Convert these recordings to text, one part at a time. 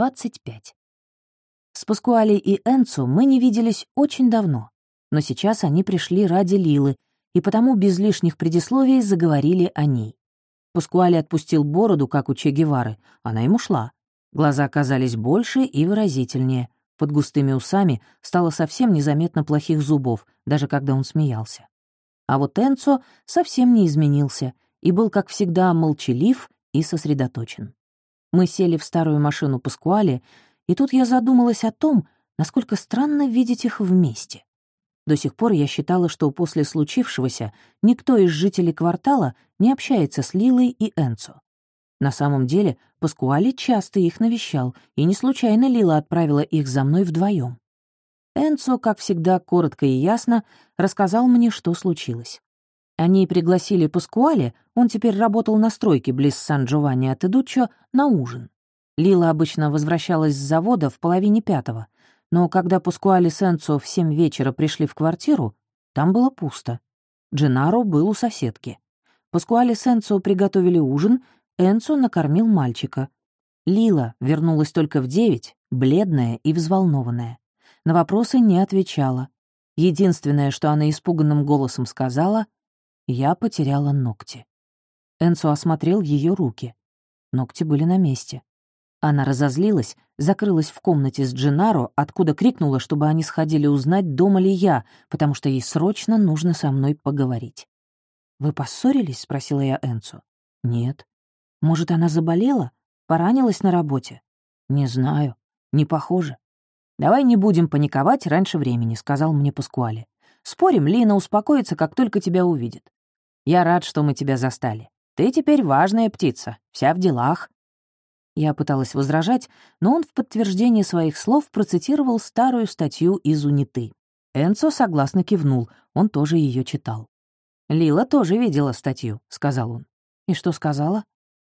25. С Паскуали и Энцо мы не виделись очень давно, но сейчас они пришли ради Лилы, и потому без лишних предисловий заговорили о ней. Паскуали отпустил бороду, как у Че Гевары, она ему шла. Глаза оказались больше и выразительнее. Под густыми усами стало совсем незаметно плохих зубов, даже когда он смеялся. А вот Энцо совсем не изменился и был, как всегда, молчалив и сосредоточен. Мы сели в старую машину Паскуале, и тут я задумалась о том, насколько странно видеть их вместе. До сих пор я считала, что после случившегося никто из жителей квартала не общается с Лилой и Энцо. На самом деле Паскуали часто их навещал, и не случайно Лила отправила их за мной вдвоем. Энцо, как всегда, коротко и ясно рассказал мне, что случилось. Они пригласили Паскуале, он теперь работал на стройке близ Сан-Джованни от Идуччо, на ужин. Лила обычно возвращалась с завода в половине пятого, но когда Паскуале с Энцо в семь вечера пришли в квартиру, там было пусто. Дженаро был у соседки. Паскуале с Энцо приготовили ужин, Энцо накормил мальчика. Лила вернулась только в девять, бледная и взволнованная. На вопросы не отвечала. Единственное, что она испуганным голосом сказала — я потеряла ногти. Энцо осмотрел ее руки. Ногти были на месте. Она разозлилась, закрылась в комнате с Дженаро, откуда крикнула, чтобы они сходили узнать, дома ли я, потому что ей срочно нужно со мной поговорить. «Вы поссорились?» — спросила я Энцо. «Нет». «Может, она заболела? Поранилась на работе?» «Не знаю. Не похоже». «Давай не будем паниковать раньше времени», — сказал мне Паскуале. «Спорим, Лина успокоится, как только тебя увидит. Я рад, что мы тебя застали. Ты теперь важная птица, вся в делах». Я пыталась возражать, но он в подтверждение своих слов процитировал старую статью из «Униты». Энцо согласно кивнул, он тоже ее читал. «Лила тоже видела статью», — сказал он. «И что сказала?»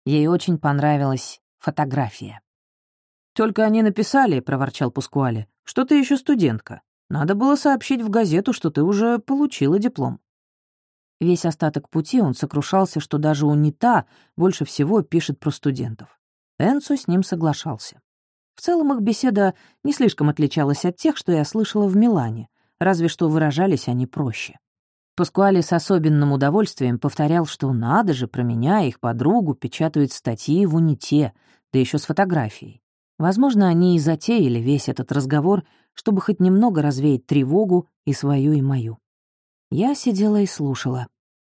Ей очень понравилась фотография. «Только они написали», — проворчал Пускуале, — «что ты еще студентка. Надо было сообщить в газету, что ты уже получила диплом». Весь остаток пути он сокрушался, что даже УНИТА больше всего пишет про студентов. Энцо с ним соглашался. В целом их беседа не слишком отличалась от тех, что я слышала в Милане, разве что выражались они проще. Паскуали с особенным удовольствием повторял, что надо же, про меня их подругу печатают статьи в УНИТе, да еще с фотографией. Возможно, они и затеяли весь этот разговор, чтобы хоть немного развеять тревогу и свою, и мою. Я сидела и слушала.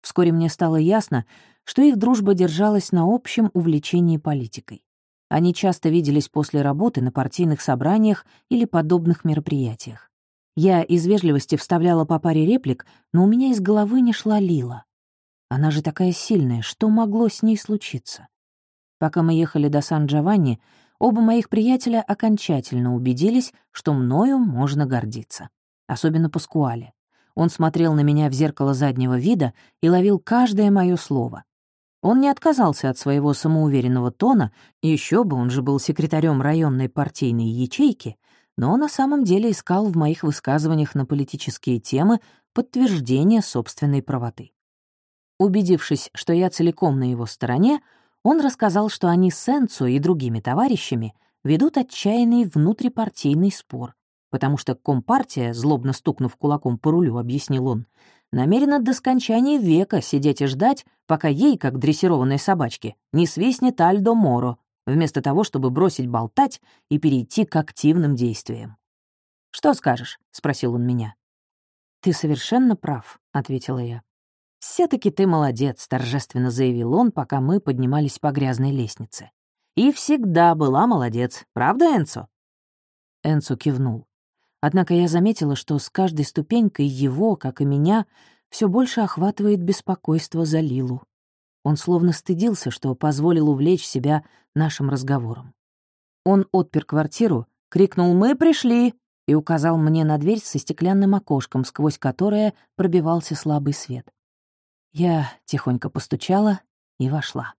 Вскоре мне стало ясно, что их дружба держалась на общем увлечении политикой. Они часто виделись после работы на партийных собраниях или подобных мероприятиях. Я из вежливости вставляла по паре реплик, но у меня из головы не шла Лила. Она же такая сильная, что могло с ней случиться? Пока мы ехали до Сан-Джованни, оба моих приятеля окончательно убедились, что мною можно гордиться. Особенно Паскуале. Он смотрел на меня в зеркало заднего вида и ловил каждое мое слово. Он не отказался от своего самоуверенного тона, еще бы он же был секретарем районной партийной ячейки, но на самом деле искал в моих высказываниях на политические темы подтверждение собственной правоты. Убедившись, что я целиком на его стороне, он рассказал, что они с Энцо и другими товарищами ведут отчаянный внутрипартийный спор, потому что Компартия, злобно стукнув кулаком по рулю, объяснил он, намерена до скончания века сидеть и ждать, пока ей, как дрессированной собачке, не свистнет Альдо Моро, вместо того, чтобы бросить болтать и перейти к активным действиям. «Что скажешь?» — спросил он меня. «Ты совершенно прав», — ответила я. все таки ты молодец», — торжественно заявил он, пока мы поднимались по грязной лестнице. «И всегда была молодец, правда, Энцо?» Энцо кивнул. Однако я заметила, что с каждой ступенькой его, как и меня, все больше охватывает беспокойство за Лилу. Он словно стыдился, что позволил увлечь себя нашим разговором. Он отпер квартиру, крикнул «Мы пришли!» и указал мне на дверь со стеклянным окошком, сквозь которое пробивался слабый свет. Я тихонько постучала и вошла.